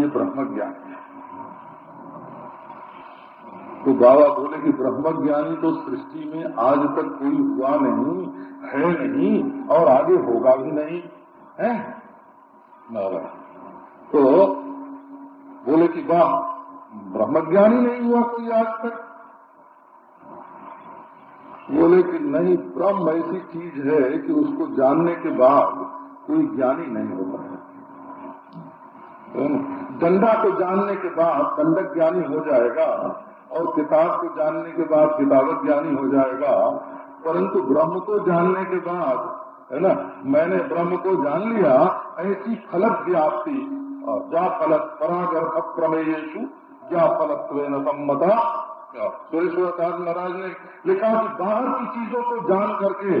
ये ब्रह्म ज्ञानी। तो बाबा बोले कि ब्रह्म ज्ञानी तो सृष्टि में आज तक कोई हुआ नहीं, है नहीं, और आगे होगा भी नहीं, है? नारा तो बोले कि वाह ब्रह्मज्ञानी नहीं हुआ कोई आज तक। बोले कि नहीं, ब्रह्म ऐसी चीज़ है कि उसको जानने के बाद कोई ज्ञानी नहीं होता है। डंडा को जानने के बाद दंडक ज्ञानी हो जाएगा और किताब को जानने के बाद किताबत ज्ञानी हो जाएगा। परंतु ब्रह्म को जानने के बाद, है ना, मैंने ब्रह्म को जान लिया, ऐसी फलक व्याप्ति जा फलक परागर अप्रमेयु फलत्व सम्मता। सुरेश्वर महाराज ने लिखा कि बाहर की चीज़ों को जान करके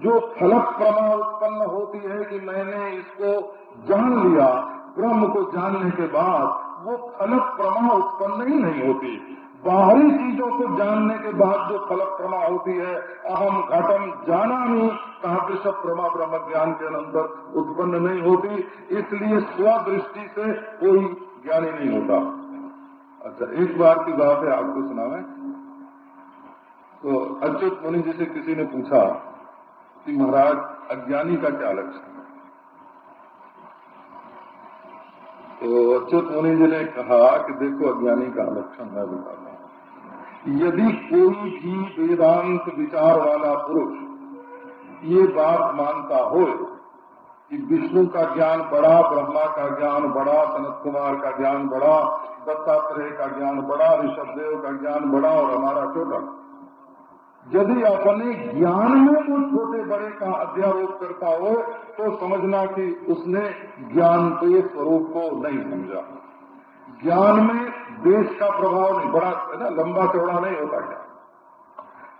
जो फलक प्रमा उत्पन्न होती है कि मैंने इसको जान लिया ब्रह्म को जानने के बाद वो फलक प्रमा उत्पन्न ही नहीं होती। बाहरी चीज़ों को जानने के बाद जो फलक प्रमा होती है, अहम घटम जाना नहीं कहा विषभ प्रमा ब्रह्म ज्ञान के अंदर उत्पन्न नहीं होती। इसलिए स्वदृष्टि से कोई ज्ञानी नहीं होता। अच्छा एक बार की बात है, आपको सुना सुनावे। तो अच्युत मुनि जी से किसी ने पूछा कि महाराज, अज्ञानी का क्या लक्षण है तो अच्युत मुनि जी ने कहा कि देखो अज्ञानी का लक्षण है बताता हूँ यदि कोई भी वेदांत विचार वाला पुरुष ये बात मानता हो कि विष्णु का ज्ञान बड़ा, ब्रह्मा का ज्ञान बड़ा, सनत कुमार का ज्ञान बड़ा, दत्तात्रेय का ज्ञान बड़ा, ऋषभदेव का ज्ञान बड़ा और हमारा छोटा यदि अपने ज्ञान में वो छोटे बड़े का अध्यारोप करता हो तो समझना कि उसने ज्ञान के स्वरूप को नहीं समझा। ज्ञान में देश का प्रभाव नहीं, बड़ा, है ना, लंबा चौड़ा नहीं होता क्या?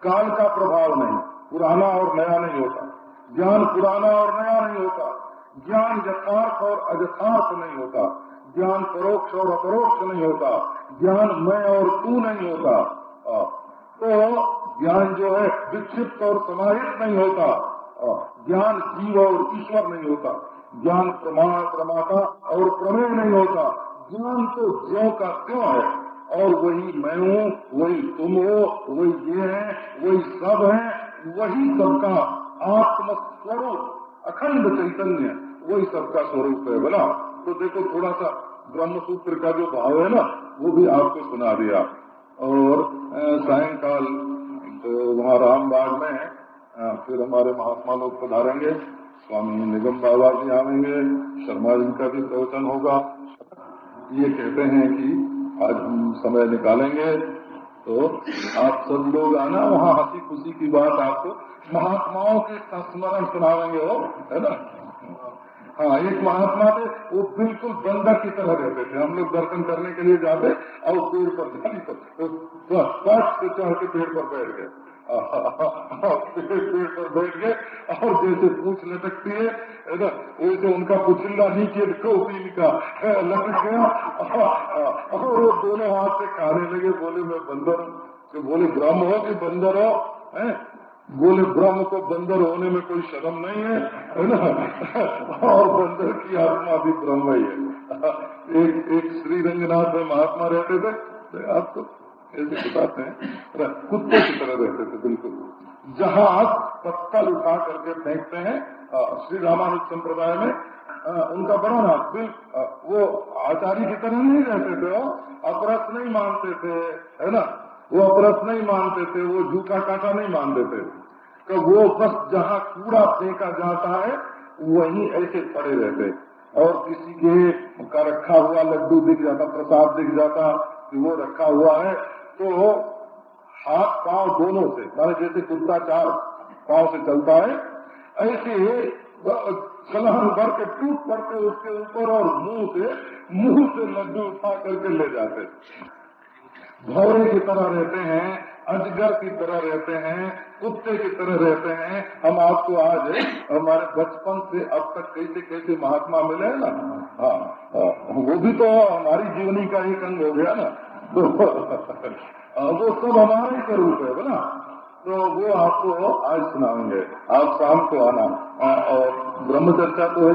काल का प्रभाव नहीं, पुराना और नया नहीं होता। ज्ञान पुराना और नया नहीं होता। ज्ञान यथार्थ और अयथार्थ नहीं होता। ज्ञान परोक्ष और अपरोक्ष नहीं होता। ज्ञान मैं और तू नहीं होता। तो ज्ञान जो है विक्षिप्त और समाहित नहीं होता। ज्ञान जीव और ईश्वर नहीं होता। ज्ञान प्रमाण, प्रमाता और प्रमेय नहीं होता। ज्ञान तो ज्यो का क्यों है? और वही मैं हूँ, वही तुम हो, वही ये है, वही सब है, वही सबका आत्म स्वरूप अखंड चैतन्य, वही सबका स्वरूप है बोला। तो देखो थोड़ा सा ब्रह्म सूत्र का जो भाव है ना, वो भी आपको सुना दिया। और फिर हमारे महात्मा लोग पधारेंगे स्वामी निगम बाबा जी आवेंगे शर्मा जी का भी प्रवचन होगा ये कहते हैं कि आज हम समय निकालेंगे तो आप सब लोग आना वहाँ हँसी खुशी की बात आपको महात्माओं के संस्मरण सुनावेंगे हो है ना हाँ एक महात्मा थे वो बिल्कुल बंदर की तरह रहते थे हम लोग दर्शन करने के लिए जाते और पेड़ पर जाने पर तो से चढ़ के पेड़ पर बैठ गए बैठ गए और जैसे पूछ लटकती है ना वैसे उनका पुचिल्ला नीचे कौतीन का लटक गया और वो दोनों हाथ से खाने लगे बोले मैं बंदर हूँ तो बोले ब्रह्म हो कि बंदर हो है बोले ब्रह्म को बंदर होने में कोई शर्म नहीं है है ना और बंदर की आत्मा भी ब्रह्म ही है एक एक श्री रंगनाथ में महात्मा रहते थे तो आपको ऐसे बताते हैं कुत्ते की तरह रहते थे बिल्कुल। जहाँ पत्तल उठा करके फेंकते हैं श्री रामानुज संप्रदाय में आ, उनका बड़ा ना बिल वो आचार्य की तरह नहीं रहते थे अपरस नहीं मानते थे है ना? वो अपरस नहीं मानते थे वो झूठा काटा नहीं मानते थे। तो वो बस जहाँ कूड़ा फेंका जाता है वहीं ऐसे पड़े रहते। और किसी के का रखा हुआ लड्डू दिख जाता प्रसाद दिख जाता कि वो रखा हुआ है तो हाथ पाँव दोनों से माने जैसे कुत्ता चार पाँव से चलता है ऐसे छलांग भर के टूट पड़ते उसके ऊपर और मुँह से मुँह से लड्डू उठा करके ले जाते भौरे की तरह रहते हैं अजगर की तरह रहते हैं कुत्ते की तरह रहते हैं। हम आपको आज हमारे बचपन से अब तक कैसे कैसे महात्मा मिले ना? हाँ, हाँ वो भी तो हमारी जीवनी का एक अंग हो गया ना। तो वो सब हमारे ही रूप है बोला तो वो आपको आज सुनाएँगे। आप शाम को आना। और ब्रह्म चर्चा तो है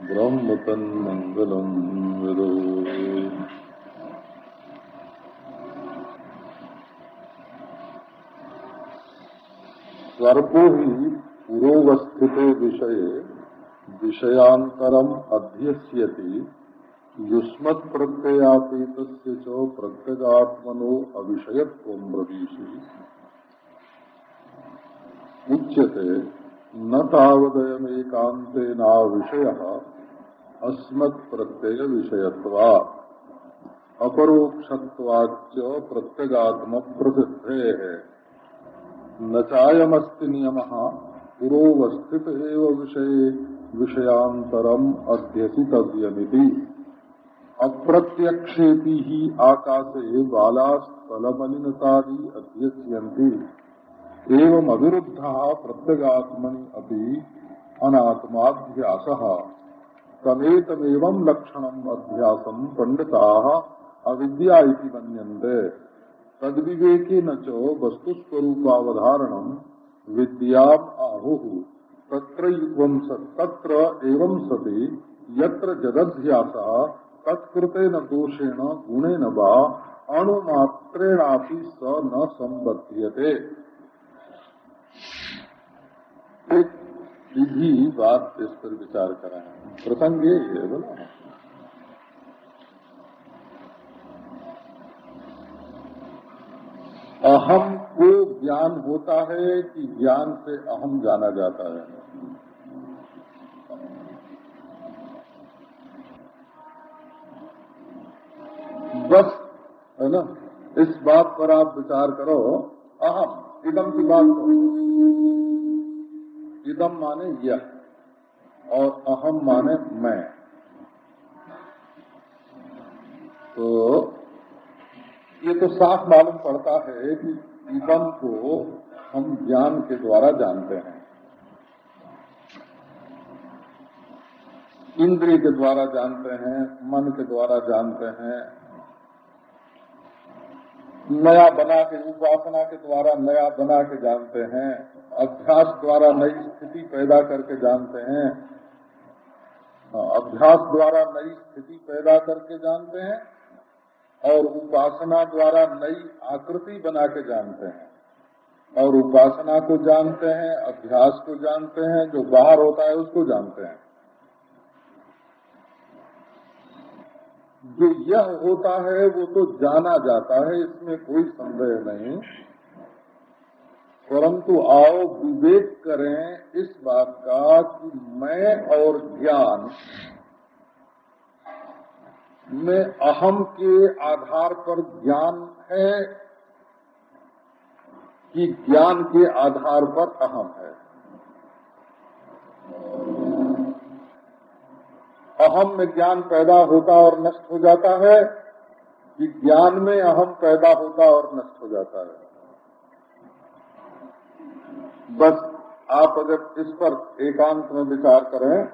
ब्रह्म तन्मङ्गलम् विदो। सर्पो ही पूर्वस्थिते विषय विषयांतरम अध्यस्यति। युष्मत् प्रत्ययातीत प्रत्यगात्मनो अविषयत्व ब्रवीषि। उच्यते न तावदयमेकांतेना विषय अस्मत् प्रत्यय विषयत्वा अपरोक्षत्वाच प्रत्यगात्म प्रसिद्धे है न चायमस्ति नियम, पुरोवस्थित विषय विषयांतरम अध्यसितव्यमिति अप्रत्यक्षेपी ही आकाशे बालास्थलमलिनतादि अध्यस्यन्ति। एवं अविरुद्ध प्रत्यगात्मनि अपि अनात्माध्यास तमेतमेव लक्षण अध्यासम पंडिता अविद्या मनते तद्विवेके न च वस्तुस्वरूपावधारण विद्या आहु। तत्र एवं सति, यत्र जदध्यास तत्कृते न दोषेण गुणे न बा अणुमात्रेणापि स न संबध्यते विधि बात इस पर विचार करा। प्रसंग ये है बोला। अहम को ज्ञान होता है कि ज्ञान से अहम जाना जाता है। बस, है ना? इस बात पर आप विचार करो। अहम, इदम की बात करो। इदम माने यह और अहम माने मैं। तो ये तो साफ़ मालूम पड़ता है कि इदम को हम ज्ञान के द्वारा जानते हैं। इंद्रिय के द्वारा जानते हैं, मन के द्वारा जानते हैं नया बना के उपासना के द्वारा नया बना के जानते हैं अभ्यास द्वारा नई स्थिति पैदा करके जानते हैं। हाँ, अभ्यास द्वारा नई स्थिति पैदा करके जानते हैं और उपासना द्वारा नई आकृति बना के जानते हैं। और उपासना को जानते हैं अभ्यास को जानते हैं जो बाहर होता है उसको जानते हैं। जो यह होता है, वो तो जाना जाता है, इसमें कोई संदेह नहीं। परंतु आओ विवेक करें इस बात का कि मैं और ज्ञान, में अहम के आधार पर ज्ञान है कि ज्ञान के आधार पर अहम है। अहम में ज्ञान पैदा होता और नष्ट हो जाता है कि ज्ञान में अहम पैदा होता और नष्ट हो जाता है। बस आप अगर इस पर एकांत में विचार करें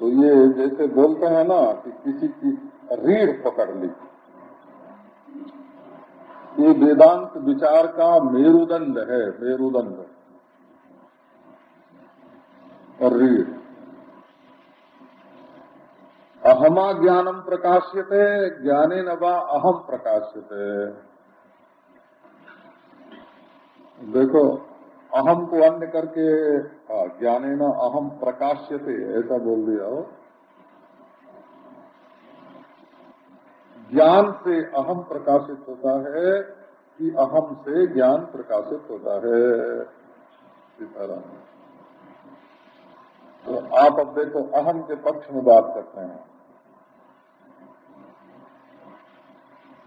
तो ये जैसे बोलते हैं ना कि किसी की रीढ़ पकड़ ली। ये वेदांत विचार का मेरुदंड है, मेरुदंड। रीढ़। अहमा ज्ञानम प्रकाश्यते ज्ञाने न वा अहम प्रकाश्यते। देखो, अहम को अन्य करके ज्ञाने न अहम प्रकाश्यते, ऐसा बोल दिया हो। ज्ञान से अहम प्रकाशित होता है, कि अहम से ज्ञान प्रकाशित होता है। सीताराम। तो आप अब देखो, अहम के पक्ष में बात करते हैं।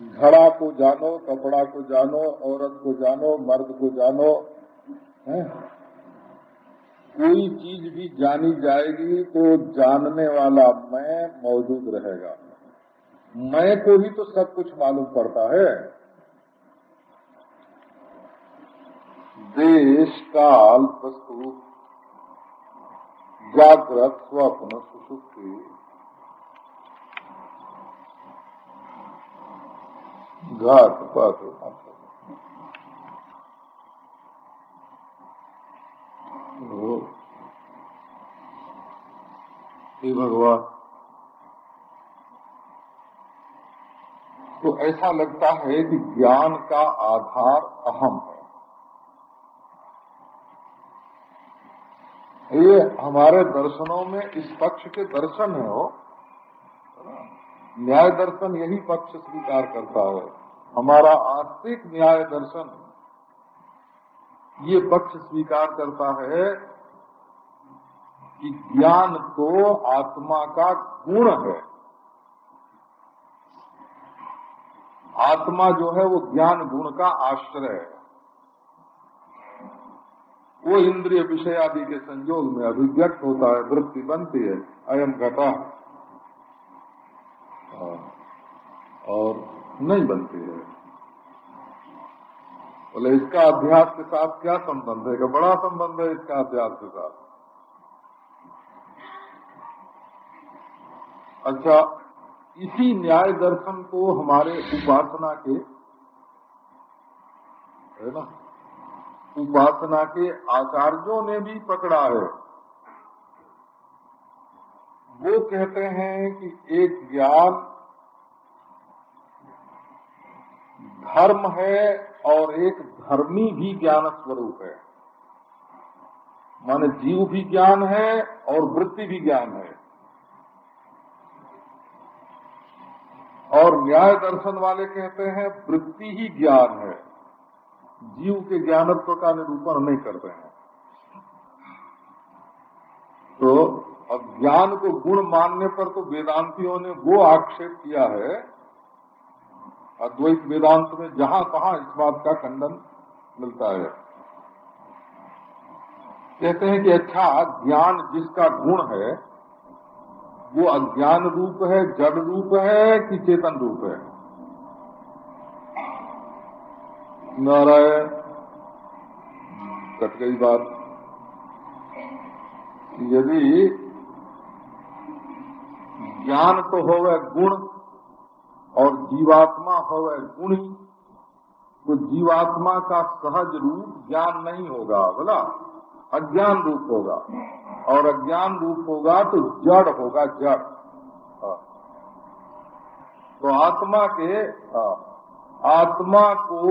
घड़ा को जानो, कपड़ा को जानो, औरत को जानो, मर्द को जानो, है? कोई चीज़ भी जानी जाएगी तो जानने वाला मैं मौजूद रहेगा। मैं को ही तो सब कुछ मालूम पड़ता है। देश, काल, वस्तु, जागृत, स्वप्न, सुसुप्ति। घाट पात भगवान तो ऐसा लगता है कि ज्ञान का आधार अहम है। ये हमारे दर्शनों में इस पक्ष के दर्शन है हो न्याय दर्शन यही पक्ष स्वीकार करता है। हमारा आस्तिक न्याय दर्शन ये पक्ष स्वीकार करता है कि ज्ञान तो आत्मा का गुण है। आत्मा जो है वो ज्ञान गुण का आश्रय है। वो इंद्रिय विषय आदि के संयोग में अभिव्यक्त होता है, वृत्ति बनती है, अयम घटा। और नहीं बनती है। बोले, इसका अभ्यास के साथ क्या संबंध है? बड़ा संबंध है इसका अभ्यास के साथ। अच्छा इसी न्याय दर्शन को हमारे उपासना के, है ना? उपासना के आचार्यों ने भी पकड़ा है। वो कहते हैं कि एक ज्ञान धर्म है और एक धर्मी भी ज्ञान स्वरूप है। माने जीव भी ज्ञान है और वृत्ति भी ज्ञान है। और न्याय दर्शन वाले कहते हैं वृत्ति ही ज्ञान है। जीव के ज्ञानत्व का निरूपण नहीं करते हैं। तो अब ज्ञान को गुण मानने पर तो वेदांतियों ने वो आक्षेप किया है, अद्वैत वेदांत में जहाँ कहा इस बात का खंडन मिलता है। कहते हैं कि अच्छा ज्ञान जिसका गुण है, वो अज्ञान रूप है, जड़ रूप है कि चेतन रूप है? नारायण, कट गई बात। यदि ज्ञान तो होवे गुण और जीवात्मा होवे गुणी तो जीवात्मा का सहज रूप ज्ञान नहीं होगा बोला? अज्ञान रूप होगा। और अज्ञान रूप होगा तो जड़ होगा जड़। हाँ। तो आत्मा के हाँ, आत्मा को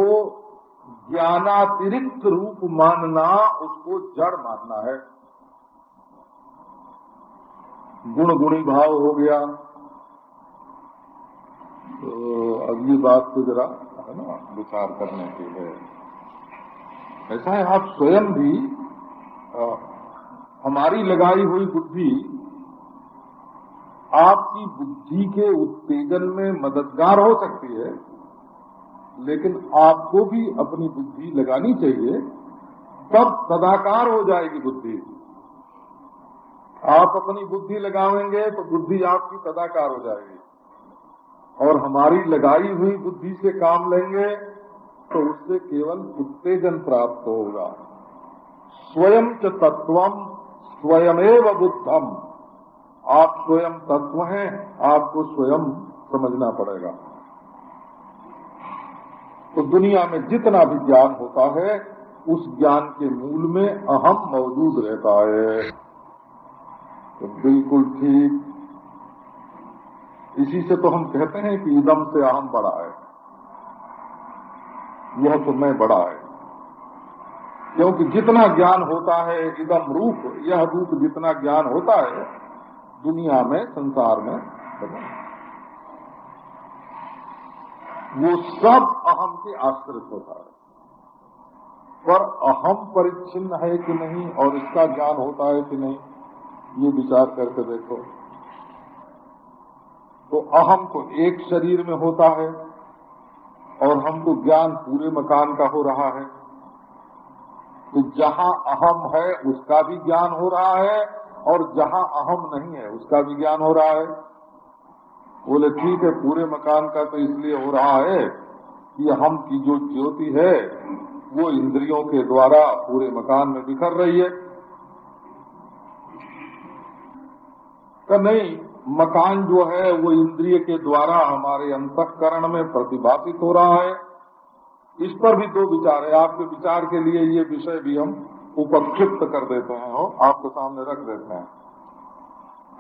ज्ञानातिरिक्त रूप मानना उसको जड़ मानना है। गुण गुणी भाव हो गया। तो अगली बात तो जरा है ना विचार करने के है। ऐसा है आप स्वयं भी हाँ, हमारी लगाई हुई बुद्धि आपकी बुद्धि के उत्तेजन में मददगार हो सकती है लेकिन आपको भी अपनी बुद्धि लगानी चाहिए तब सदाकार हो जाएगी बुद्धि। आप अपनी बुद्धि लगावेंगे तो बुद्धि आपकी सदाकार हो जाएगी। और हमारी लगाई हुई बुद्धि से काम लेंगे तो उससे केवल उत्तेजन प्राप्त होगा। स्वयं च तत्वम स्वयमेव बुद्धम आप स्वयं तत्व हैं, आपको स्वयं समझना पड़ेगा। तो दुनिया में जितना भी ज्ञान होता है, उस ज्ञान के मूल में अहम मौजूद रहता है। तो बिल्कुल ठीक। इसी से तो हम कहते हैं कि इदम से अहम बड़ा है। यह तो मैं बड़ा है। क्योंकि जितना ज्ञान होता है इदम रूप, यह रूप जितना ज्ञान होता है, दुनिया में, संसार में वो सब अहम के आश्रित होता है। पर अहम परिच्छिन्न है कि नहीं, और इसका ज्ञान होता है कि नहीं? ये विचार करके देखो। तो अहम तो एक शरीर में होता है और हमको ज्ञान पूरे मकान का हो रहा है। तो जहाँ अहम है, उसका भी ज्ञान हो रहा है और जहाँ अहम नहीं है, उसका भी ज्ञान हो रहा है। बोले, ठीक है, पूरे मकान का तो इसलिए हो रहा है कि हम की जो ज्योति है, वो इंद्रियों के द्वारा पूरे मकान में बिखर रही है। का नहीं, मकान जो है, वो इंद्रिय के द्वारा हमारे अंतकरण में प्रतिभाषित हो रहा है। इस पर भी दो विचार है। आपके विचार के लिए ये विषय भी हम उपक्षिप्त कर देते हैं हो आपके सामने रख देते हैं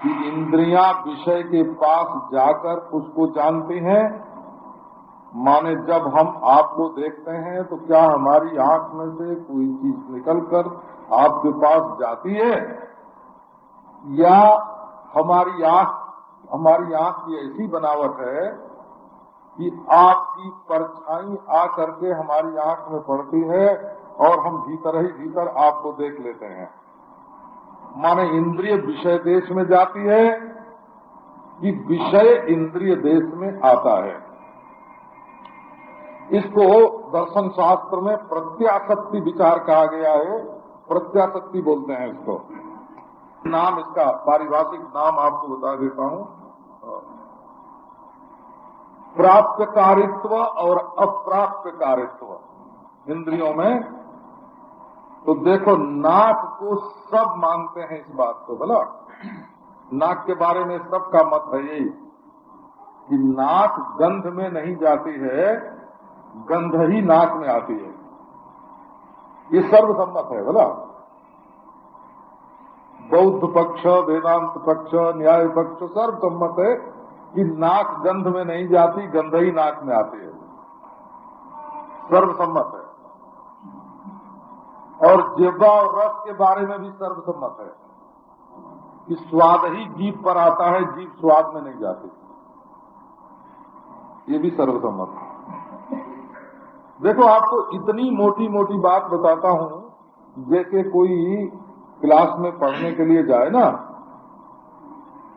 कि इंद्रियाँ विषय के पास जाकर उसको जानती हैं। माने जब हम आपको देखते हैं तो क्या हमारी आँख में से कोई चीज़ निकलकर आपके पास जाती है? या हमारी आँख हमारी आँख की ऐसी बनावट है कि आपकी परछाई आ करके हमारी आँख में पड़ती है और हम भीतर ही भीतर आपको देख लेते हैं। माने इंद्रिय विषय देश में जाती है कि विषय इंद्रिय देश में आता है। इसको दर्शन शास्त्र में प्रत्याशक्ति विचार कहा गया है। प्रत्याशक्ति बोलते हैं इसको। नाम इसका पारिभाषिक नाम आपको बता देता हूँ। प्राप्त कारित्व और अप्राप्त कारित्व इंद्रियों में। तो देखो, नाक को सब मानते हैं इस बात को, बोला। नाक के बारे में सबका मत है यही कि नाक गंध में नहीं जाती है, गंध ही नाक में आती है। ये सर्वसम्मत है, बोला। बौद्ध पक्ष, वेदांत पक्ष, न्याय पक्ष सर्वसम्मत है कि नाक गंध में नहीं जाती, गंध ही नाक में आती है। सर्वसम्मत है। और जिब्बा और रस के बारे में भी सर्वसम्मत है कि स्वाद ही जीप पर आता है जीप स्वाद में नहीं जाती। ये भी सर्वसम्मत है। देखो, आपको इतनी मोटी मोटी बात बताता हूँ, जैसे कोई क्लास में पढ़ने के लिए जाए ना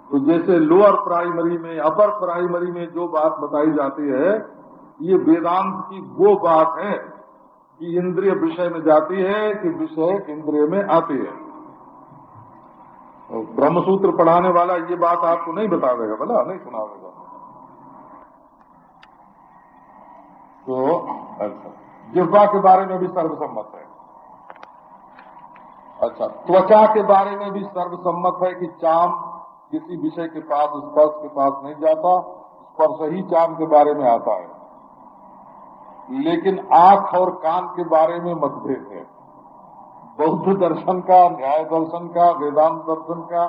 तो जैसे लोअर प्राइमरी में अपर प्राइमरी में जो बात बताई जाती है, ये वेदांत की वो बात है कि इंद्रिय विषय में जाती है कि विषय इंद्रिय में आती है। ब्रह्मसूत्र पढ़ाने वाला ये बात आपको नहीं बता देगा बोला नहीं सुनावेगा। तो अच्छा जिह्वा के बारे में भी सर्वसम्मत है। अच्छा त्वचा के बारे में भी सर्वसम्मत है कि चाम किसी विषय के पास स्पर्श के पास नहीं जाता, स्पर्श ही चाम के बारे में आता है। लेकिन आँख और कान के बारे में मतभेद है। बौद्ध दर्शन का, न्याय दर्शन का, वेदांत दर्शन का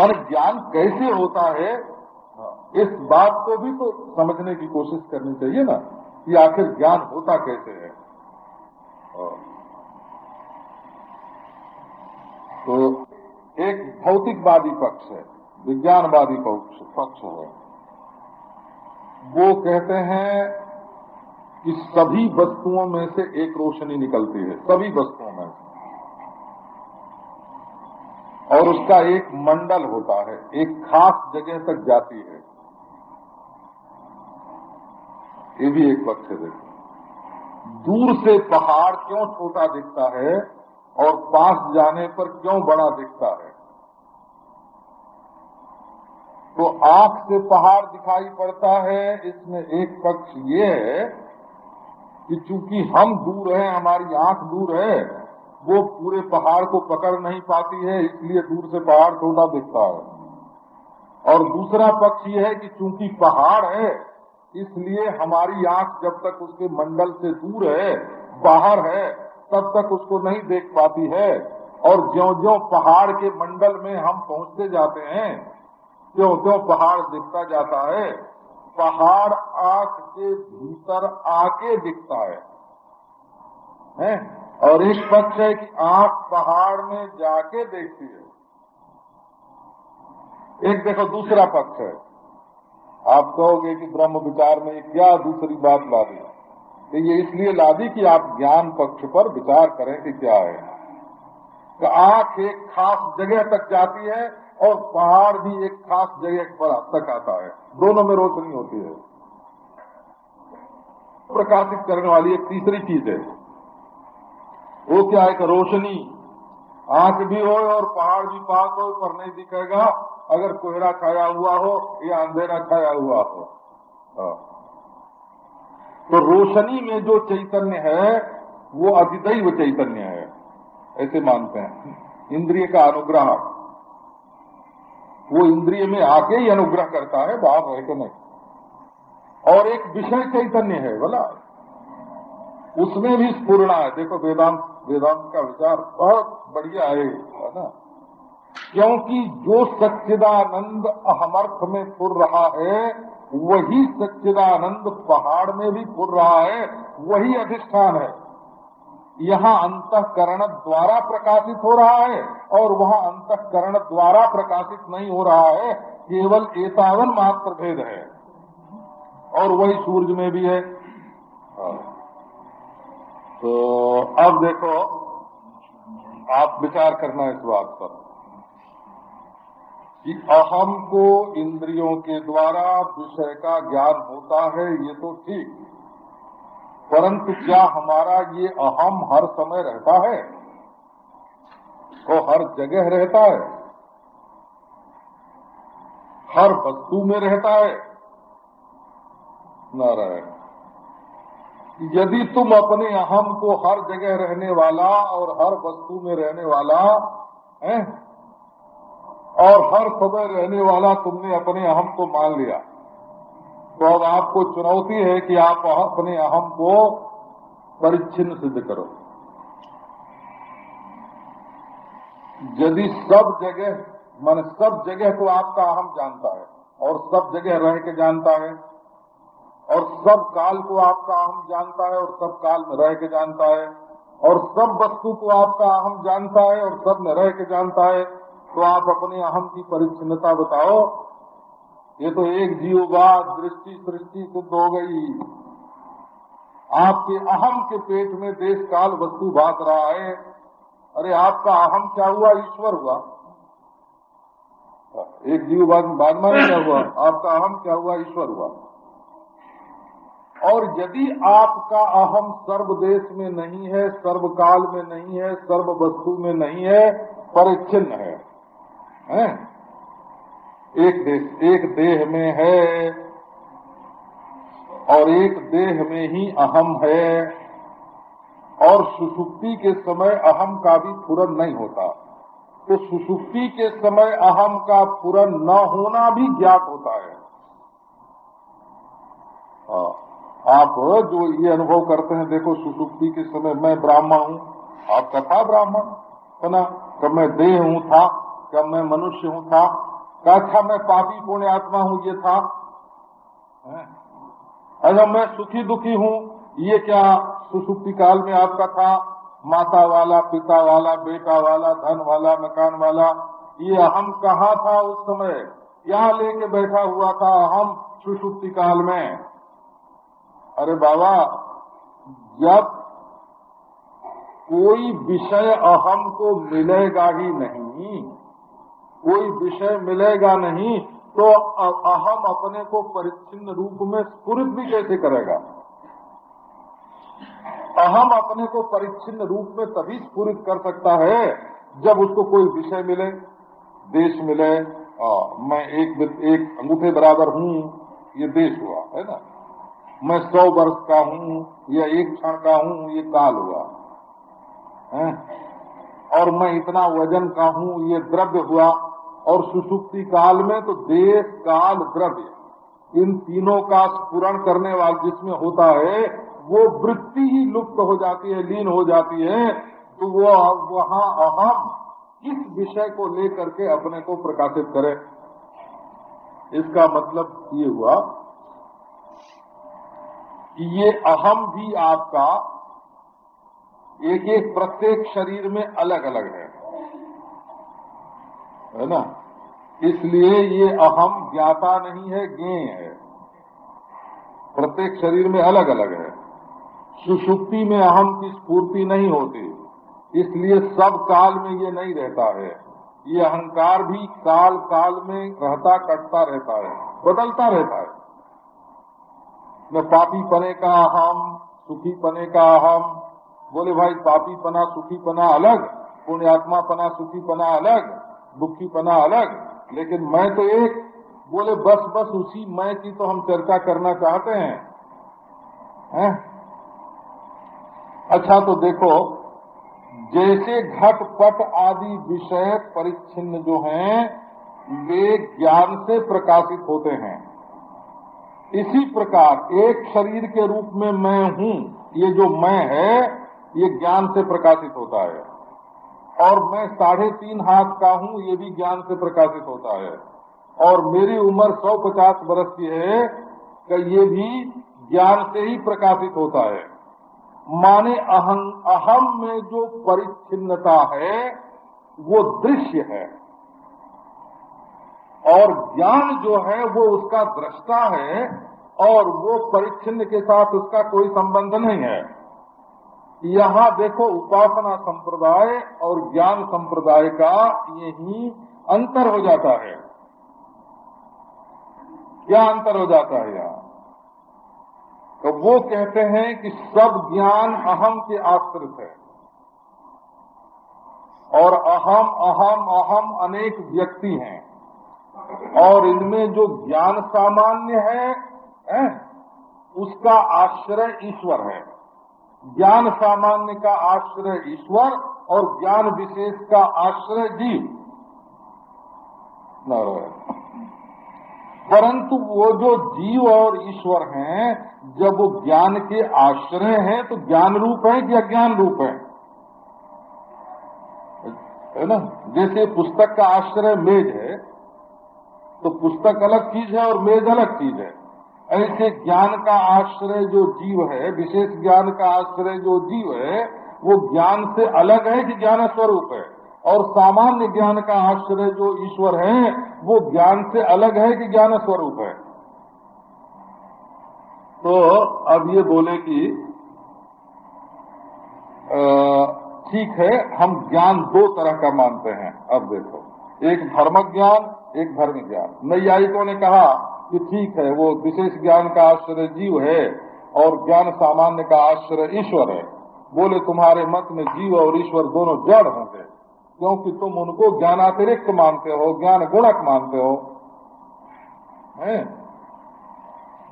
और ज्ञान कैसे होता है, इस बात को भी तो समझने की कोशिश करनी चाहिए ना, कि आखिर ज्ञान होता कैसे है। तो एक भौतिकवादी पक्ष है, विज्ञानवादी पक्ष पक्ष है। वो कहते हैं कि सभी वस्तुओं में से एक रोशनी निकलती है, सभी वस्तुओं में और उसका एक मंडल होता है, एक खास जगह तक जाती है। ये भी एक पक्ष है, देखो। दूर से पहाड़ क्यों छोटा दिखता है? और पास जाने पर क्यों बड़ा दिखता है? तो आँख से पहाड़ दिखाई पड़ता है, इसमें एक पक्ष ये है कि चूँकि हम दूर हैं, हमारी आँख दूर है, वो पूरे पहाड़ को पकड़ नहीं पाती है, इसलिए दूर से पहाड़ छोटा दिखता है। और दूसरा पक्ष ये है कि चूँकि पहाड़ है, इसलिए हमारी आँख जब तक उसके मंडल से दूर है, बाहर है तब तक उसको नहीं देख पाती है। और ज्यो ज्यो पहाड़ के मंडल में हम पहुँचते जाते हैं क्यों क्यों पहाड़ दिखता जाता है। पहाड़ आँख के भीतर आके दिखता है। हैं? और एक पक्ष है कि आँख पहाड़ में जाके देखती है। एक देखो, दूसरा पक्ष है। आप कहोगे कि ब्रह्म विचार में क्या दूसरी बात ला दी तो ये इसलिए ला दी कि आप ज्ञान पक्ष पर विचार करें कि क्या है। तो आँख एक खास जगह तक जाती है और पहाड़ भी एक खास जगह पर तक आता है। दोनों में रोशनी होती है। प्रकाशित करने वाली एक तीसरी चीज़ है। वो क्या है रोशनी आँख भी हो और पहाड़ भी पास हो, पर नहीं दिखेगा। अगर कोहरा छाया हुआ हो या अंधेरा छाया हुआ हो। हाँ। तो रोशनी में जो चैतन्य है, वो अधिदैव चैतन्य है। ऐसे मानते हैं। इंद्रिय का अनुग्रह। वो इंद्रिय में आके ही अनुग्रह करता है बाहर रह के नहीं? और एक विषय चैतन्य है बोला उसमें भी स्पूर्णा है। देखो, वेदांत वेदांत का विचार बहुत बढ़िया है ना? क्योंकि जो सच्चिदानंद अहमर्थ में पुर रहा है, वही सच्चिदानंद पहाड़ में भी पुर रहा है, वही अधिष्ठान है। यहाँ अंतकरण द्वारा प्रकाशित हो रहा है और वहाँ अंतकरण द्वारा प्रकाशित नहीं हो रहा है, केवल एतावन मात्र भेद है। और वही सूर्य में भी है। तो अब देखो, आप विचार करना इस बात पर। कि अहम को इंद्रियों के द्वारा विषय का ज्ञान होता है, ये तो ठीक। परंतु क्या हमारा ये अहम हर समय रहता है? वो हर जगह रहता है। हर वस्तु में रहता है। नारायण, यदि तुम अपने अहम को हर जगह रहने वाला और हर वस्तु में रहने वाला है और हर समय रहने वाला तुमने अपने अहम को मान लिया। तो अब आपको चुनौती है कि आप अपने अहम को परिच्छिन्न सिद्ध करो। यदि सब जगह, मान सब जगह को आपका अहम जानता है, और सब जगह रह के जानता है, और सब काल को आपका अहम जानता है, और सब काल में रह के जानता है, और सब वस्तु को आपका अहम जानता है, और सब में रह के जानता है तो आप अपने अहम की परिच्छिन्नता बताओ। ये तो एक जीववाद दृष्टि सृष्टि सिद्ध हो गई। आपके अहम के पेट में देश काल वस्तु भाग रहा है। अरे आपका अहम क्या हुआ? ईश्वर हुआ। एक जीव बाद में क्या हुआ? आपका अहम क्या हुआ? ईश्वर हुआ। और यदि आपका अहम सर्व देश में नहीं है सर्वकाल में नहीं है सर्व वस्तु में नहीं है परिच्छिन्न है, है? एक देश, एक देह में है और एक देह में ही अहम है और सुसुप्ति के समय अहम का भी पूरन नहीं होता। तो सुसुप्ति के समय अहम का पूरन न होना भी ज्ञात होता है। हाँ आप जो ये अनुभव करते हैं, देखो सुसुप्ति के समय मैं ब्राह्मण हूँ। आपका था ब्राह्मण, है ना? मैं देह हूँ, था कब मैं मनुष्य हूँ था का अच्छा मैं पापी पुण्य आत्मा हूँ, ये था। अगर मैं सुखी दुखी हूँ, ये क्या सुसुप्ति काल में आपका था? माता वाला, पिता वाला, बेटा वाला, धन वाला, मकान वाला, ये हम कहा था उस समय? यहाँ लेके बैठा हुआ था हम सुसुप्ति काल में। अरे बाबा, जब कोई विषय अहम को मिलेगा ही नहीं कोई विषय मिलेगा नहीं तो अहम अपने को परिच्छिन्न रूप में स्फुरित भी कैसे करेगा? अहम अपने को परिच्छिन्न रूप में तभी स्फुरित कर सकता है जब उसको कोई विषय मिले देश मिले आ, मैं एक एक अंगूठे बराबर हूँ ये देश हुआ है ना? मैं सौ वर्ष का हूँ या एक क्षण का हूँ ये काल हुआ है? और मैं इतना वज़न का हूँ ये द्रव्य हुआ और सुसुप्ति काल में तो देश काल द्रव्य। इन तीनों का स्पूरण करने वाला जिसमें होता है, वो वृत्ति ही लुप्त हो जाती है, लीन हो जाती है। तो वो वहाँ अहम किस विषय को लेकर के अपने को प्रकाशित करे। इसका मतलब ये हुआ कि ये अहम भी आपका एक एक प्रत्येक शरीर में अलग अलग है। है ना? इसलिए ये अहम ज्ञाता नहीं है, ज्ञेय है। प्रत्येक शरीर में अलग अलग है। सुषुप्ति में अहम की स्फूर्ति नहीं होती। इसलिए सब काल में ये नहीं रहता है। ये अहंकार भी काल काल में रहता, कटता रहता है। बदलता रहता है। न पापी पने का अहम सुखी पने का अहम। बोले भाई पापी पना सुखी पना अलग पुण्यात्मा पना सुखी पना अलग। दुखी पना अलग, लेकिन मैं तो एक, बोले, बस बस, उसी मैं की तो हम चर्चा करना चाहते हैं। है? अच्छा तो देखो, जैसे घट पट आदि विषय परिच्छिन्न जो हैं, वे ज्ञान से प्रकाशित होते हैं। इसी प्रकार, एक शरीर के रूप में मैं हूँ, ये जो मैं है, ये ज्ञान से प्रकाशित होता है। और मैं साढ़े तीन हाथ का हूँ, ये भी ज्ञान से प्रकाशित होता है। और मेरी उम्र सौ पचास वर्ष की है, कि ये भी ज्ञान से ही प्रकाशित होता है। माने अहम अहम में जो परिच्छिन्नता है, वो दृश्य है। और ज्ञान जो है, वो उसका दृष्टा है, और वो परिच्छिन्न के साथ उसका कोई संबंध नहीं है। यहाँ देखो उपासना संप्रदाय और ज्ञान संप्रदाय का यही अंतर हो जाता है। क्या अंतर हो जाता है यहाँ? तो वो कहते हैं कि सब ज्ञान अहम के आश्रित है। और अहम अहम अहम अनेक व्यक्ति हैं। और इनमें जो ज्ञान सामान्य है, है उसका आश्रय ईश्वर है। ज्ञान सामान्य का आश्रय ईश्वर और ज्ञान विशेष का आश्रय जीव। परंतु वो जो जीव और ईश्वर हैं, जब वो ज्ञान के आश्रय हैं तो ज्ञान रूप है कि अज्ञान रूप है? है ना? जैसे पुस्तक का आश्रय मेज है तो पुस्तक अलग चीज़ है और मेज अलग चीज़ है। ऐसे ज्ञान का आश्रय जो जीव है, विशेष ज्ञान का आश्रय जो जीव है, वो ज्ञान से अलग है कि ज्ञान स्वरूप है। और सामान्य ज्ञान का आश्रय जो ईश्वर है, वो ज्ञान से अलग है कि ज्ञान स्वरूप है। तो अब ये बोले कि ठीक है, हम ज्ञान दो तरह का मानते हैं। अब देखो, एक धर्म ज्ञान, एक धर्म ज्ञान। नैयायिकों ने कहा कि ठीक है, वो विशेष ज्ञान का आश्रय जीव है और ज्ञान सामान्य का आश्रय ईश्वर है। बोले, तुम्हारे मत में जीव और ईश्वर दोनों जड़ होंगे, क्योंकि तुम उनको ज्ञानातिरिक्त मानते हो, ज्ञान गुणक मानते हो। है?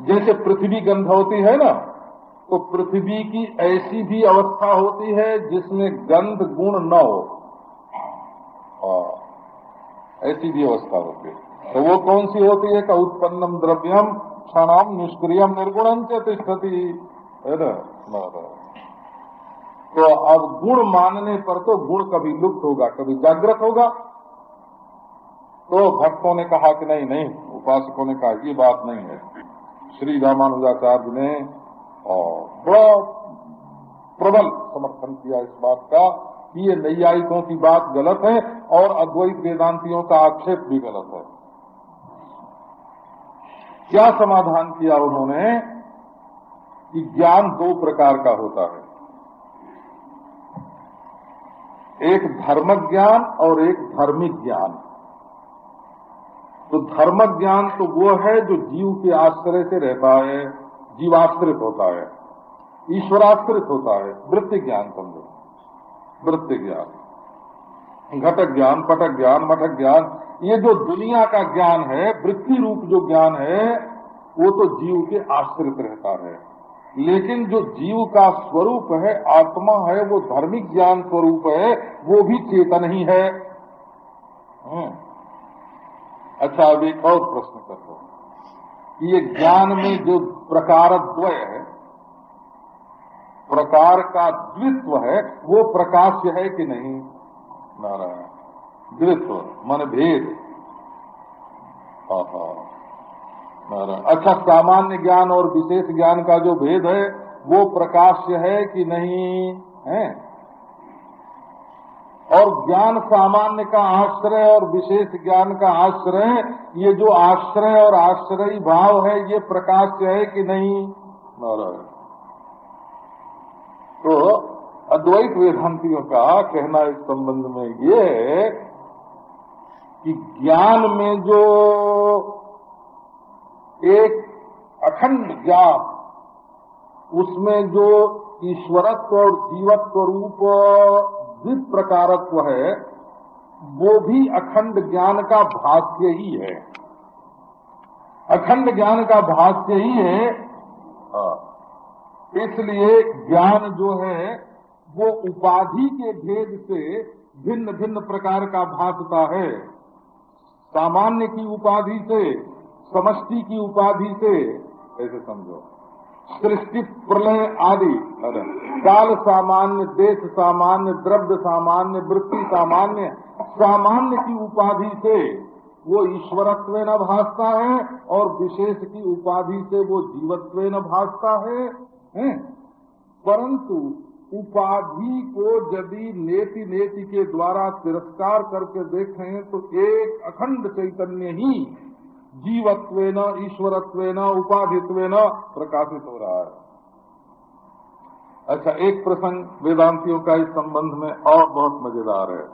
जैसे पृथ्वी गंध होती है ना तो पृथ्वी की ऐसी भी अवस्था होती है जिसमें गंध गुण न हो। ऐसी भी अवस्था होती है। तो वो कौन सी होती है? का उत्पन्नम द्रव्यम क्षणम निष्क्रियम निर्गुणम से तिष्ठती। है ना? तो अब गुण मानने पर तो गुण कभी लुप्त होगा, कभी जागृत होगा। तो भक्तों ने कहा कि नहीं नहीं, उपासकों ने कहा, ये बात नहीं है। श्री रामानुजाचार्य ने बड़ा प्रबल समर्थन किया इस बात का कि ये नैयायिकों की बात गलत है और अद्वैत वेदांतियों का आक्षेप भी गलत है। क्या समाधान किया उन्होंने कि ज्ञान दो प्रकार का होता है। एक धर्म ज्ञान और एक धार्मिक ज्ञान। तो धर्म ज्ञान तो वो है जो जीव के आश्रय से रहता है, जीवाश्रित होता है, ईश्वराश्रित होता है, वृत्ति ज्ञान समझो। वृत्ति ज्ञान। घटक ज्ञान, पटक ज्ञान, मठक ज्ञान ये जो दुनिया का ज्ञान है, वृत्ति रूप जो ज्ञान है, वो तो जीव के आश्रित रहता है। लेकिन जो जीव का स्वरूप है, आत्मा है, वो धार्मिक ज्ञान स्वरूप है, वो भी चेतन ही है। हम्म। अच्छा अब एक और प्रश्न कर दो ये ज्ञान में जो प्रकार द्वय है, प्रकार का द्वित्व है, वो प्रकाश है कि नहीं, नारायण? द्वित्व मन भेद अच्छा सामान्य ज्ञान और विशेष ज्ञान का जो भेद है, वो प्रकाश्य है कि नहीं, है? और ज्ञान सामान्य का आश्रय और विशेष ज्ञान का आश्रय, ये जो आश्रय और आश्रयी भाव है, ये प्रकाश है कि नहीं? तो अद्वैत वेदांतियों का कहना इस संबंध में ये है कि ज्ञान में जो एक अखंड ज्ञान, उसमें जो ईश्वरत्व और जीवत्व रूप जिस प्रकारत्व है, वो भी अखंड ज्ञान का भाष्य ही है। अखंड ज्ञान का भाष्य ही है। हाँ। इसलिए ज्ञान जो है, वो उपाधि के भेद से भिन्न भिन्न प्रकार का भासता है। सामान्य की उपाधि से समष्टि की उपाधि से ऐसे समझो सृष्टि प्रलय आदि काल सामान्य देश सामान्य द्रव्य सामान्य वृत्ति सामान्य सामान्य की उपाधि से वो ईश्वरत्व न भासता है और विशेष की उपाधि से वो जीवत्व न भासता है, है? परंतु उपाधि को यदि नेति नेति के द्वारा तिरस्कार करके देखें तो एक अखंड चैतन्य ही जीवत्व ईश्वरत्व उपाधित्व प्रकाशित हो रहा है। अच्छा एक प्रसंग वेदांतियों का इस संबंध में और बहुत मज़ेदार है।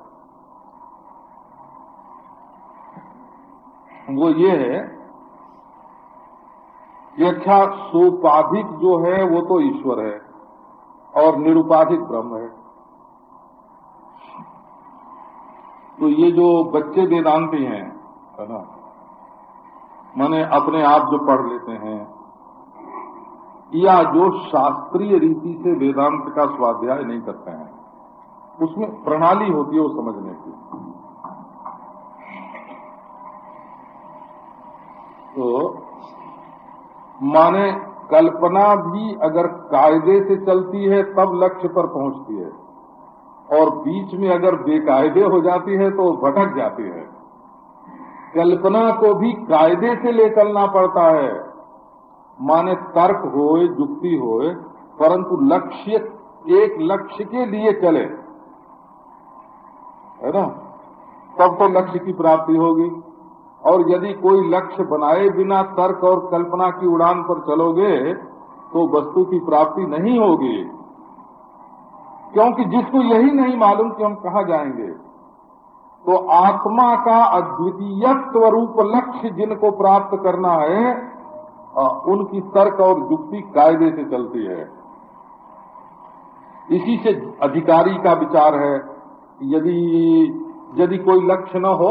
वो ये है कि अच्छा सोपाधिक जो है वो तो ईश्वर है। और निरुपाधिक ब्रह्म है। तो ये जो बच्चे वेदांति हैं, है ना, माने अपने आप जो पढ़ लेते हैं, या जो शास्त्रीय रीति से वेदांत का स्वाध्याय नहीं करते हैं, उसमें प्रणाली होती है वो समझने की। तो माने कल्पना भी अगर कायदे से चलती है, तब लक्ष्य पर पहुँचती है। और बीच में अगर बेकायदे हो जाती है तो भटक जाती है। कल्पना को भी कायदे से ले चलना पड़ता है। माने तर्क होए युक्ति होए, परंतु लक्ष्य, एक लक्ष्य के लिए चले। है ना? तब तो लक्ष्य की प्राप्ति होगी। और यदि कोई लक्ष्य बनाए बिना तर्क और कल्पना की उड़ान पर चलोगे तो वस्तु की प्राप्ति नहीं होगी। क्योंकि जिसको यही नहीं मालूम कि हम कहा जाएँगे तो आत्मा का अद्वितीय स्वरूप लक्ष्य जिनको प्राप्त करना है उनकी तर्क और युक्ति कायदे से चलती है। इसी से अधिकारी का विचार है, यदि यदि कोई लक्ष्य न हो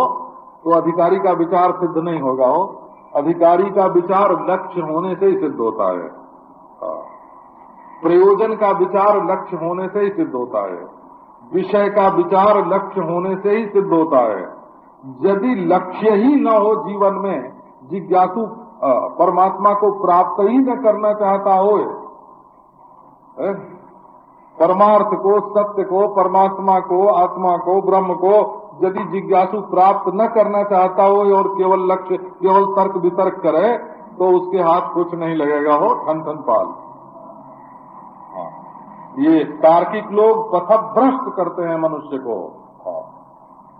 तो अधिकारी का विचार सिद्ध नहीं होगा, हो। अधिकारी का विचार लक्ष्य होने से ही सिद्ध होता है। प्रयोजन का विचार लक्ष्य होने से ही सिद्ध होता है। विषय का विचार लक्ष्य होने से ही सिद्ध होता है। यदि लक्ष्य ही न हो जीवन में, जिज्ञासु परमात्मा को प्राप्त ही न करना चाहता हो? परमार्थ को, सत्य को, परमात्मा को, आत्मा को, ब्रह्म को यदि जिज्ञासु प्राप्त न करना चाहता हो और केवल लक्ष्य, केवल तर्क वितर्क करे तो उसके हाथ कुछ नहीं लगेगा, हो ठन ठन पाल। ये तार्किक लोग पथभ्रष्ट करते हैं मनुष्य को।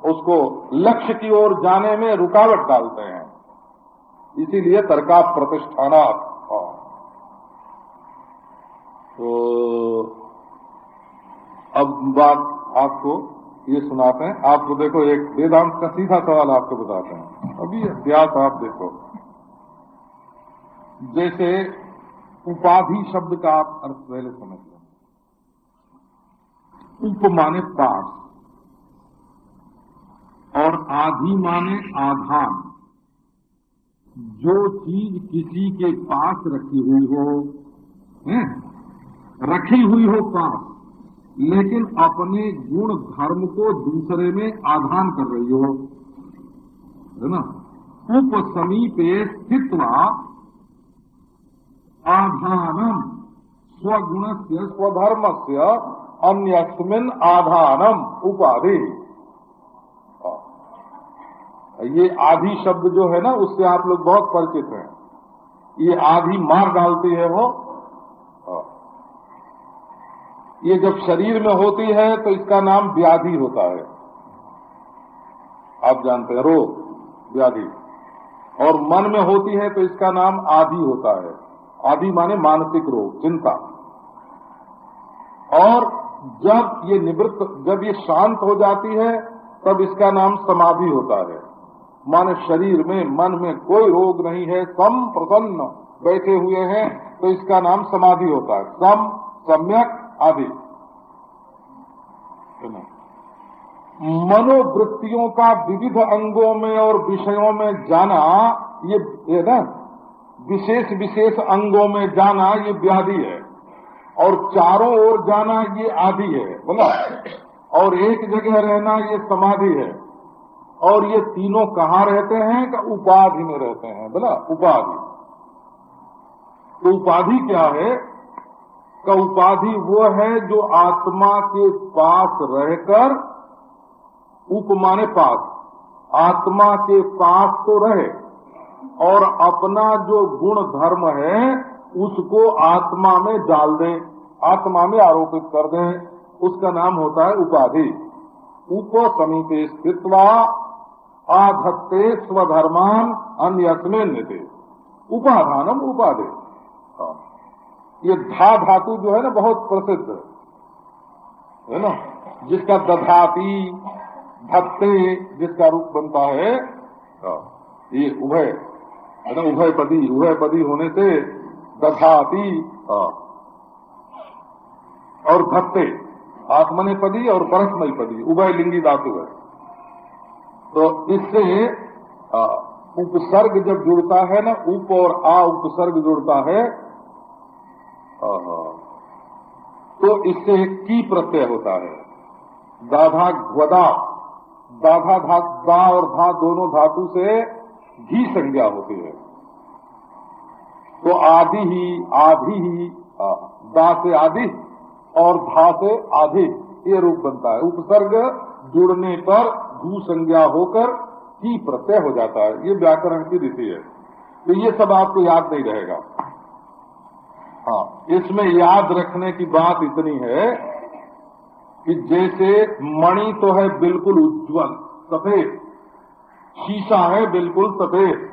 उसको लक्ष्य की ओर जाने में रुकावट डालते हैं। इसीलिए तर्का प्रतिष्ठाना तो अब बात आपको ये सुनाते हैं। आपको देखो, एक वेदांत का सीधा सवाल आपको बताते हैं। अभी अभ्यास आप देखो। जैसे उपाधि शब्द का आप अर्थ पहले समझ लो। उप माने पास और आधि माने आधान। जो चीज़ किसी के पास रखी हुई हो, है? रखी हुई हो पास लेकिन अपने गुण धर्म को दूसरे में आधान कर रही हो। है ना? उप समीपे स्थित आधानम। स्वगुण से स्वधर्म से अन्यस्मिन आधानम उपाधि। ये आधि शब्द जो है ना, उससे आप लोग बहुत परिचित हैं। ये आधी मार डालती है वो। ये जब शरीर में होती है तो इसका नाम व्याधि होता है। आप जानते हैं, रोग, व्याधि। और मन में होती है तो इसका नाम आदि होता है। आदि माने मानसिक रोग, चिंता। और जब ये निवृत्त, जब ये शांत हो जाती है, तब इसका नाम समाधि होता है। माने शरीर में, मन में कोई रोग नहीं है सम प्रसन्न बैठे हुए हैं तो इसका नाम समाधि होता है। सम, सम्यक आदि। मनोवृत्तियों का विविध अंगों में और विषयों में जाना, ये ये ना, विशेष विशेष अंगों में जाना, ये व्याधि है। और चारों ओर जाना, ये आदि है, बोला। और एक जगह रहना, ये समाधि है। और ये तीनों कहाँ रहते हैं? का उपाधि में रहते हैं, बोला। उपाधि। तो उपाधि क्या है? का उपाधि वो है जो आत्मा के पास रहकर उपमाने पास। आत्मा के पास तो रहे और अपना जो गुण धर्म है उसको आत्मा में डाल दें, आत्मा में आरोपित कर दें। उसका नाम होता है उपाधि। उप समीपे स्थित आधत्ते स्वधर्मान अन्य थे उपाधानम उपाधि। हाँ। ये धा धातु जो है ना बहुत प्रसिद्ध है ना जिसका दधाती धत्ते जिसका रूप बनता है हाँ। ये उभय, है ना उभय पदी उभय पदी होने से दधाती हाँ। और धत्ते आत्मने पदी और परस्मय पदी उभय लिंगी धातु है तो इससे उपसर्ग जब जुड़ता है ना, उप और आ उपसर्ग जुड़ता है तो इससे की प्रत्यय होता है। दाधा ग्वदा दाधा धा दा और धा दोनों धातु से घी संज्ञा होती है। तो आदि ही, आधि ही दा से आदि और धा से आधि, ये रूप बनता है। उपसर्ग जुड़ने पर भू संज्ञा होकर की प्रत्यय हो जाता है। ये व्याकरण की रीति है। तो ये सब आपको याद नहीं रहेगा। हाँ इसमें याद रखने की बात इतनी है कि जैसे मणि तो है बिल्कुल उज्जवल, सफ़ेद। शीशा है बिल्कुल सफ़ेद।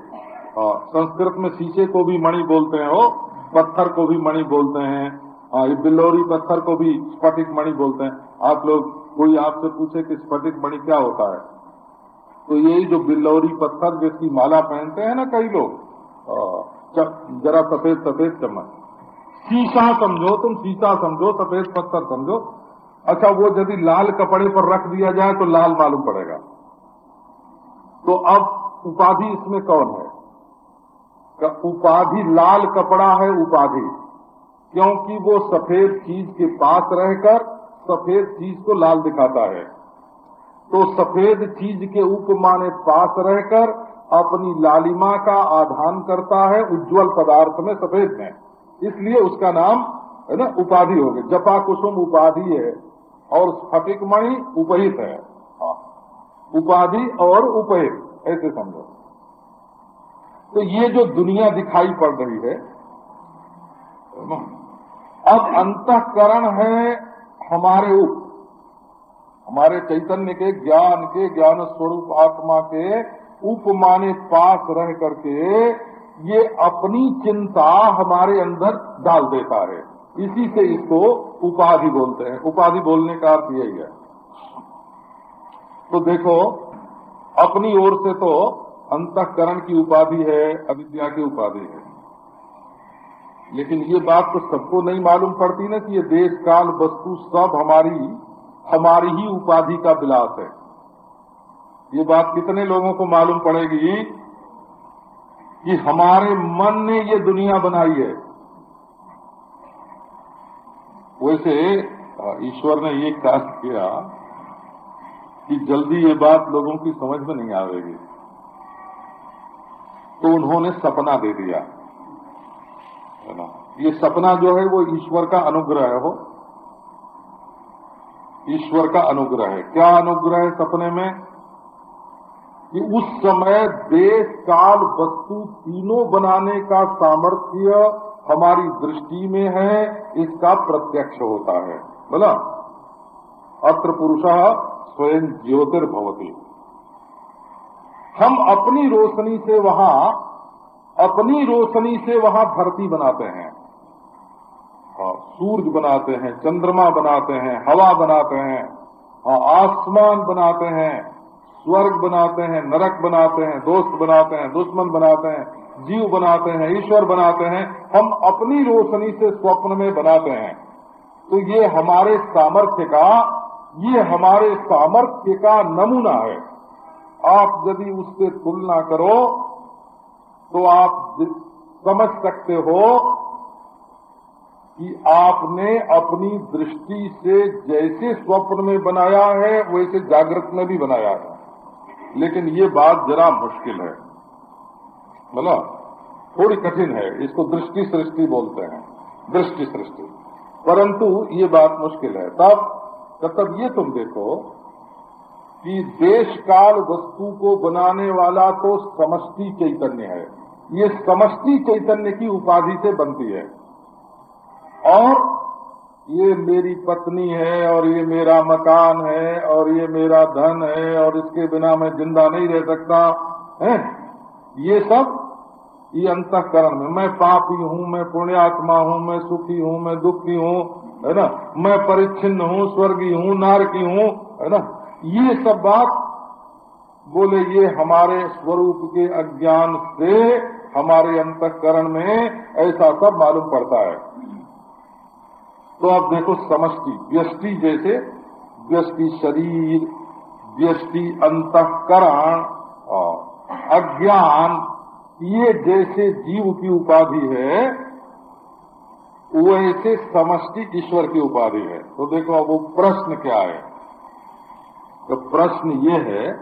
हाँ संस्कृत में शीशे को भी मणि बोलते हैं वो पत्थर को भी मणि बोलते हैं। हाँ ये बिल्लोरी पत्थर को भी स्फटिक मणि बोलते हैं। आप लोग, कोई आपसे पूछे कि स्फटिक मणि क्या होता है? तो यही जो बिल्लौरी पत्थर जिसकी माला पहनते हैं ना कई लोग जरा सफ़ेद सफ़ेद चमक। शीशा समझो, तुम शीशा समझो, सफ़ेद पत्थर समझो। अच्छा वो यदि लाल कपड़े पर रख दिया जाए तो लाल मालूम पड़ेगा। तो अब उपाधि इसमें कौन है? उपाधि लाल कपड़ा है, उपाधि? क्योंकि वो सफ़ेद चीज़ के पास रहकर सफ़ेद चीज़ को लाल दिखाता है। तो सफ़ेद चीज़ के उपमाने पास रहकर अपनी लालिमा का आधान करता है, उज्जवल पदार्थ में सफ़ेद में इसलिए उसका नाम, है ना, उपाधि हो गई जपा कुसुम उपाधि है और स्फटिक मणि उपहित है। हाँ। उपाधि और उपहित, ऐसे समझो। तो ये जो दुनिया दिखाई पड़ रही है अब अंतकरण है हमारे उप, हमारे चैतन्य के ज्ञान के ज्ञान स्वरूप आत्मा के उपमाने पास रह करके ये अपनी चिंता हमारे अंदर डाल देता है। इसी से इसको उपाधि बोलते हैं। उपाधि बोलने का अर्थ यही है। तो देखो, अपनी ओर से तो अंतकरण की उपाधि है, अविद्या की उपाधि है। लेकिन ये बात तो सबको नहीं मालूम पड़ती ना कि ये देश, काल, वस्तु सब हमारी हमारी ही उपाधि का विलास है। ये बात कितने लोगों को मालूम पड़ेगी? कि हमारे मन ने ये दुनिया बनाई है। वैसे ईश्वर ने ये कहा किया कि जल्दी ये बात लोगों की समझ में नहीं आवेगी तो उन्होंने सपना दे दिया। है ना? ये सपना जो है, वो ईश्वर का अनुग्रह हो। ईश्वर का अनुग्रह है। क्या अनुग्रह है सपने में? कि उस समय देश काल वस्तु तीनों बनाने का सामर्थ्य हमारी दृष्टि में है इसका प्रत्यक्ष होता है। बोला? अत्र पुरुष स्वयं ज्योतिर्भवती। हम अपनी रोशनी से वहाँ अपनी रोशनी से वहाँ धरती बनाते हैं। हाँ, सूरज बनाते हैं चंद्रमा बनाते हैं हवा बनाते हैं हाँ, आसमान बनाते हैं। स्वर्ग बनाते हैं, नरक बनाते हैं, दोस्त बनाते हैं, दुश्मन बनाते हैं, जीव बनाते हैं, ईश्वर बनाते हैं, हम अपनी रोशनी से स्वप्न में बनाते हैं। तो ये हमारे सामर्थ्य का, ये हमारे सामर्थ्य का नमूना है। आप यदि उससे तुलना करो तो आप समझ सकते हो कि आपने अपनी दृष्टि से जैसे स्वप्न में बनाया है, वैसे जागृत में भी बनाया है। लेकिन ये बात जरा मुश्किल है। बोला थोड़ी कठिन है। इसको दृष्टि सृष्टि बोलते हैं। दृष्टि सृष्टि परंतु ये बात मुश्किल है। तब तब ये तुम देखो कि देश काल वस्तु को बनाने वाला तो समष्टि चैतन्य है। ये समष्टि चैतन्य की उपाधि से बनती है। और ये मेरी पत्नी है और ये मेरा मकान है और ये मेरा धन है और इसके बिना मैं ज़िंदा नहीं रह सकता, है? ये सब ये अंतकरण में। मैं पापी हूँ, मैं पुण्यात्मा हूँ, मैं सुखी हूँ, मैं दुखी हूँ, है ना? मैं परिच्छिन्न हूँ, स्वर्गीय हूँ, नारकी हूँ, है ना? ये सब बात बोले, ये हमारे स्वरूप के अज्ञान से हमारे अंतकरण में ऐसा सब मालूम पड़ता है। तो आप देखो समष्टि व्यष्टि जैसे व्यष्टि शरीर व्यष्टि अंतकरण अज्ञान, ये जैसे जीव की उपाधि है, वैसे समष्टि ईश्वर की उपाधि है। तो देखो अब वो प्रश्न क्या है? तो प्रश्न ये है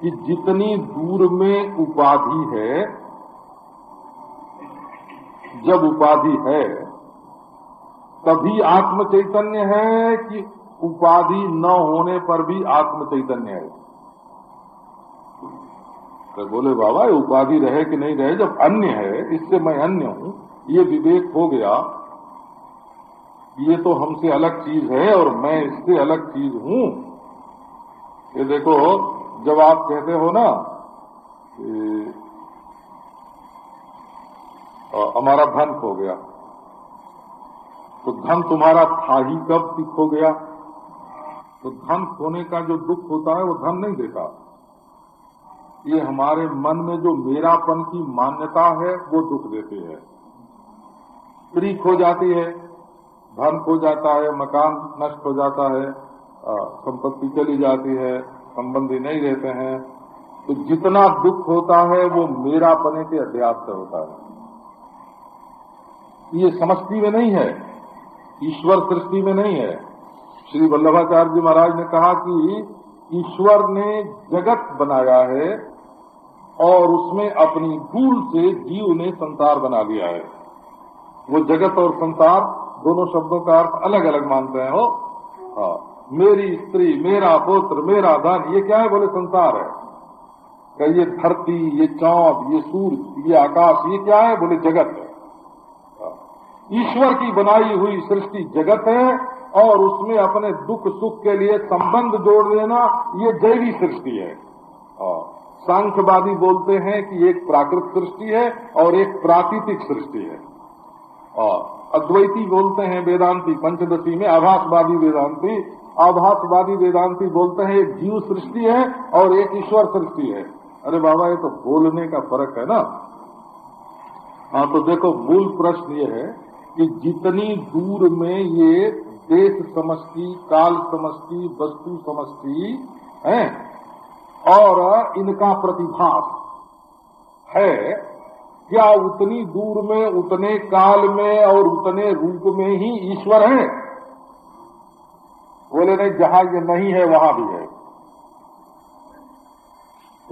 कि जितनी दूर में उपाधि है, जब उपाधि है तभी आत्म चैतन्य है कि उपाधि न होने पर भी आत्म चैतन्य है। तो बोले, बाबा, ये उपाधि रहे कि नहीं रहे? जब अन्य है, इससे मैं अन्य हूँ, ये विवेक हो गया। ये तो हमसे अलग चीज़ है और मैं इससे अलग चीज़ हूँ। ये देखो, जब आप कहते हो ना हमारा धन खो गया। तो धन तुम्हारा था ही कब खो गया? तो धन खोने का जो दुख होता है, वो धन नहीं देता। ये हमारे मन में जो मेरापन की मान्यता है, वो दुख देती है। स्त्री खो जाती है, धन खो जाता है, मकान नष्ट हो जाता है संपत्ति चली जाती है, संबंधी नहीं रहते हैं। तो जितना दुख होता है, वो मेरा पने के अध्यास से होता है। ये समष्टि में नहीं है। ईश्वर सृष्टि में नहीं है। श्री वल्लभाचार्य जी महाराज ने कहा कि ईश्वर ने जगत बनाया है और उसमें अपनी भूल से जीव ने संसार बना लिया है। वो जगत और संसार दोनों शब्दों का अर्थ अलग अलग मानते हैं, हो? हाँ। मेरी स्त्री, मेरा पुत्र, मेरा धन, ये क्या है बोले? संसार है। क्या ये धरती, ये चाँद, ये सूर्य, ये आकाश, ये क्या है बोले? जगत है। ईश्वर की बनाई हुई सृष्टि जगत है और उसमें अपने दुख सुख के लिए संबंध जोड़ देना ये दैवी सृष्टि है। सांख्यवादी बोलते हैं कि एक प्राकृत सृष्टि है और एक प्राकृतिक सृष्टि है। और अद्वैती बोलते हैं वेदांती, पंचदशी में आभासवादी वेदांती। आभासवादी वेदांती बोलते हैं एक जीव सृष्टि है और एक ईश्वर सृष्टि है। अरे बाबा, ये तो बोलने का फ़र्क है ना। हाँ तो देखो, मूल प्रश्न ये है कि जितनी दूर में ये देश समष्टि, काल समष्टि, वस्तु समष्टि है, और इनका प्रतिभास है, क्या उतनी दूर में, उतने काल में और उतने रूप में ही ईश्वर है? बोले, नहीं, जहाँ ये नहीं है, वहाँ भी है।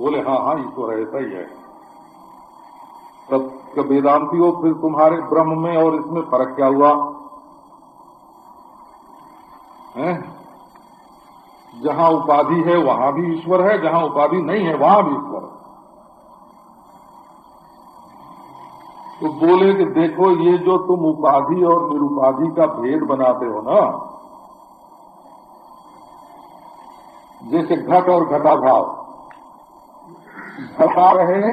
बोले हाँ हाँ ईश्वर ऐसा ही है। तब वेदांति हो, फिर तुम्हारे ब्रह्म में और इसमें फ़र्क क्या हुआ? है? जहाँ उपाधि है, वहाँ भी ईश्वर है, जहाँ उपाधि नहीं है, वहाँ भी ईश्वर है। तो बोले कि देखो, ये जो तुम उपाधि और निरुपाधि का भेद बनाते हो ना, जैसे घट और घटाभाव, घटा रहे